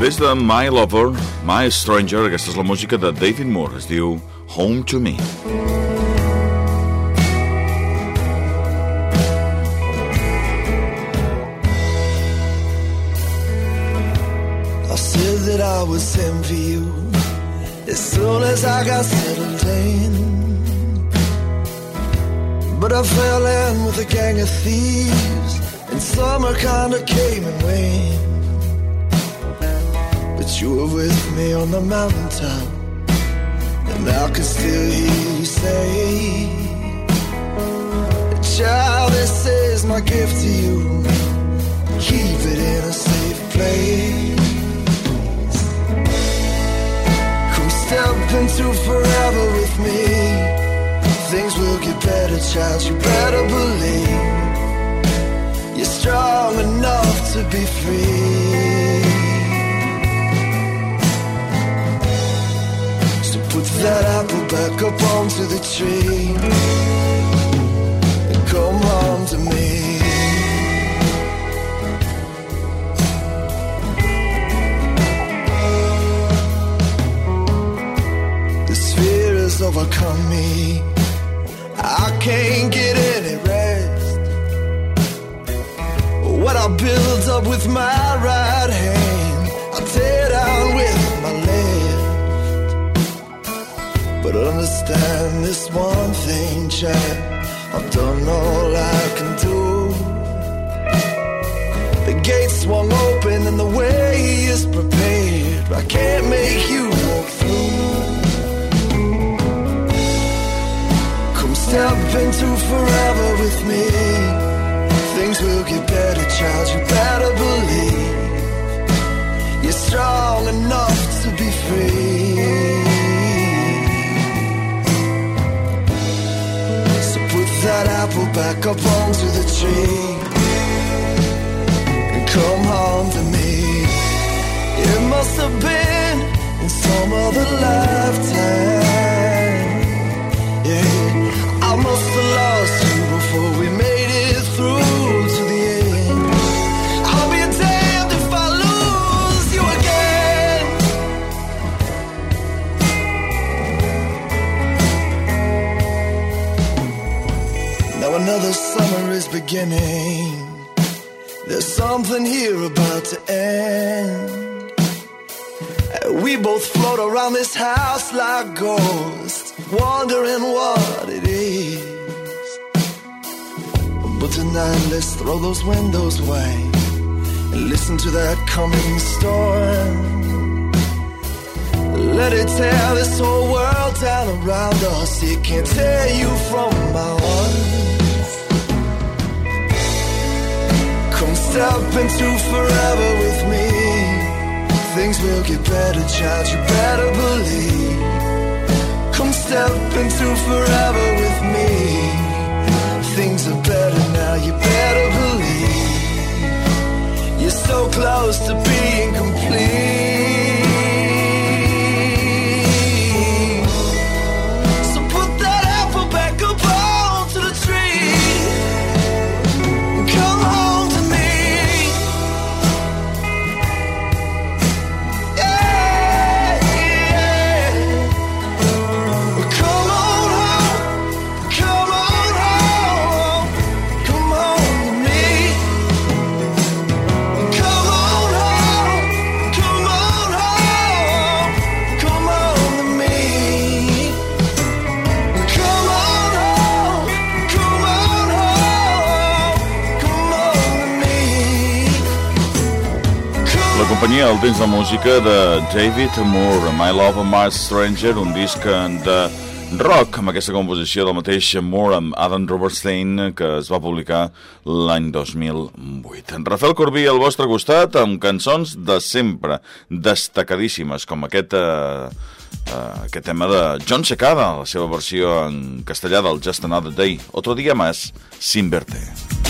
Des de My Lover, My Stranger, aquesta és la música de David Moore, es diu Home to Me. I said that I was sent for you as soon as I got settled in. But I fell in with a gang of thieves, and summer kinda came and went. But you were with me on the mountaintop, and I can still hear you say, Child, this is my gift to you. Keep it in a safe place. Come step into forever with me. Child. You better believe you're strong enough to be free. So put that apple back up onto the tree and come home to me. This fear has overcome me. Can't get any rest. What I build up with my right hand, I tear down with my left. But understand this one thing, child. I've done all I can do. The gate swung open back up onto the tree and come home to me. It must have been in some other lifetime. Yeah, I must have lost summer is beginning. There's something here about to end. We both float around this house like ghosts, wondering what it is. But tonight, let's throw those windows wide and listen to that coming storm. Let it tear this whole world down around us. It can't tear you from my arms. Come step into forever with me. Things will get better, child. You better believe. Come step into forever with me. Things are better now. You better believe. You're so close to being complete. El Temps de Música de David Moore, My Love and My Stranger, un disc de rock amb aquesta composició del mateix Moore amb Adam Robertstein que es va publicar l'any 2008. En Rafael Corbí al vostre costat amb cançons de sempre, destacadíssimes, com aquest, eh, eh, aquest tema de John Secada, la seva versió en castellà del Just Another Day, Otro Día Más, Sin Verte.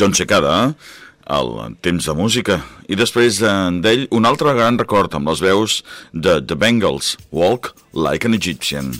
John Secada, el temps de música. I després d'ell, un altre gran record amb les veus de The Bengals, Walk Like an Egyptian.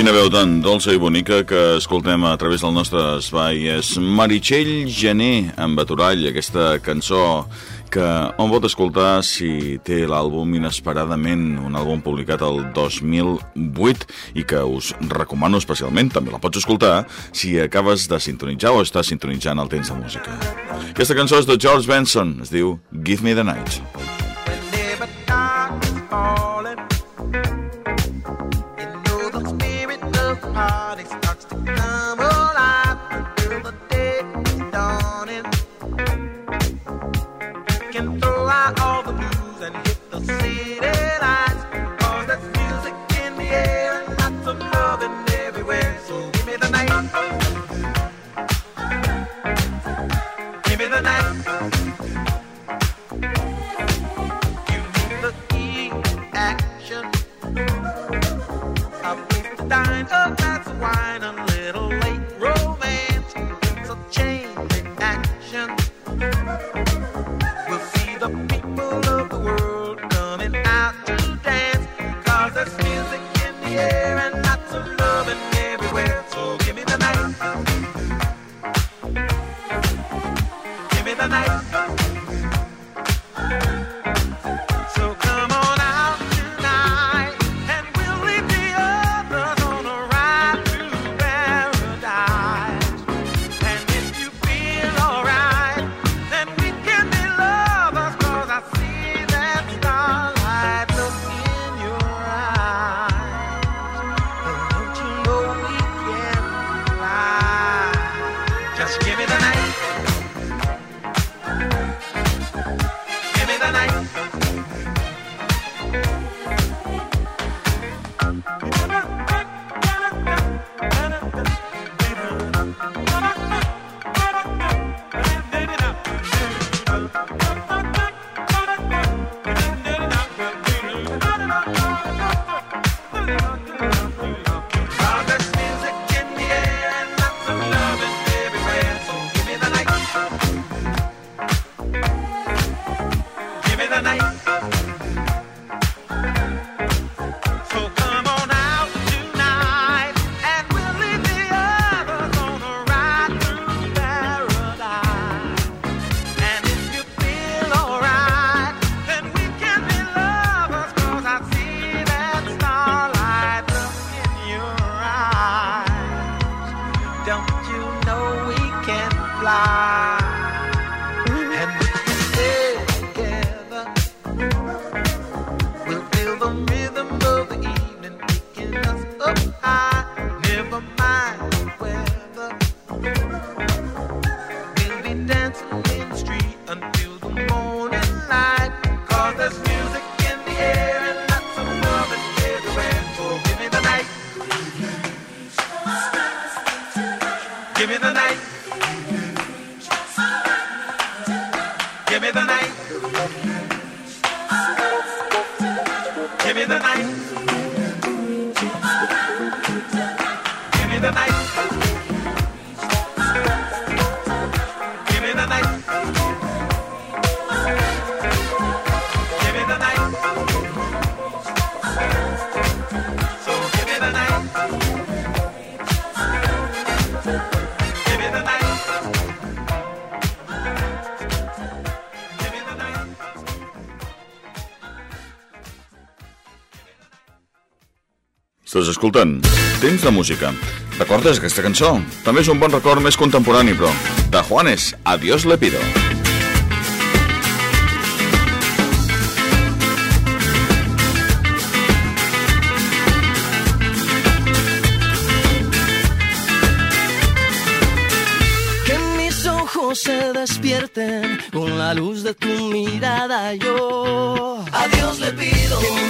Quina veu tan dolça i bonica que escoltem a través del nostre espai és Meritxell Gené amb Aturall, aquesta cançó que on pot escoltar si té l'àlbum Inesperadament, un àlbum publicat el 2008 i que us recomano especialment, també la pots escoltar si acabes de sintonitzar o estàs sintonitzant el temps de música. Aquesta cançó és de George Benson, es diu Give Me the Night. Give it escoltant Temps de música. Recordes aquesta cançó? També és un bon record més contemporani, però. De Juanes, Adiós le pido. Que mis ojos se despierten con la luz de tu mirada. Yo a Dios le pido que mi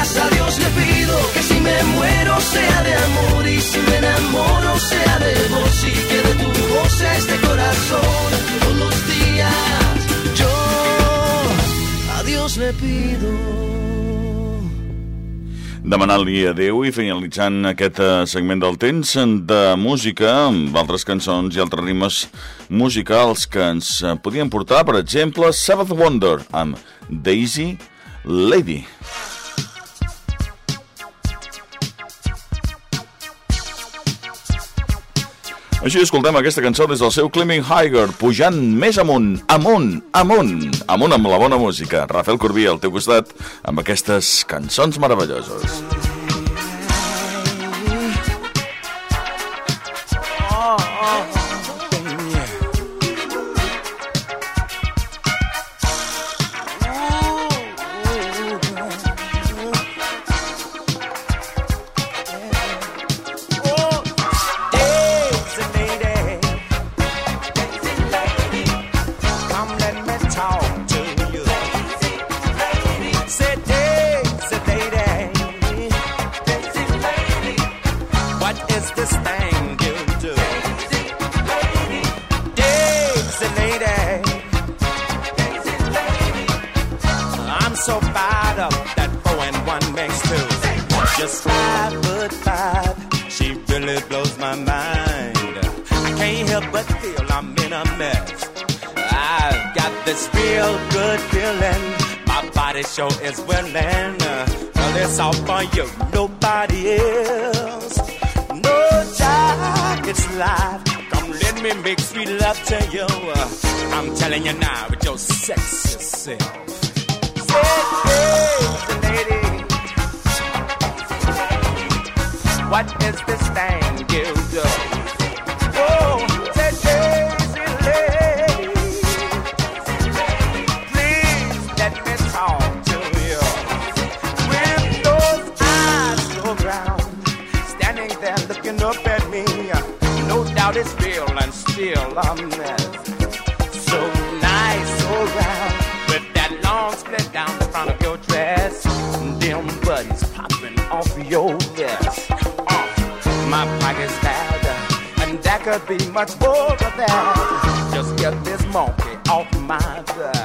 Días a Dios le pido que si me muero sea de amor y si me enamoro sea de vos y que de tu voz este corazón. Todos los días yo a Dios le pido. Demanant-li adeu i finalitzant aquest eh, segment del temps de música amb altres cançons i altres rimes musicals que ens eh, podien portar, per exemple, Seventh Wonder amb Daisy Lady. Així escoltem aquesta cançó des del seu Climbing Higher, pujant més amunt, amunt, amunt, amunt amb la bona música. Rafael Corbí al teu costat amb aquestes cançons meravelloses. This real good feeling. My body sure is willing. Well, it's all for you, nobody else. No job, it's life. Come let me make sweet love to you. I'm telling you now with your sexy self. Say, lady, what is this thing you do? Standing there looking up at me, no doubt it's real and still mess. So nice, so round, with that long split down the front of your dress, them buttons popping off your vest. Uh, my pocket's bad, and that could be much more than that. Just get this monkey off my back.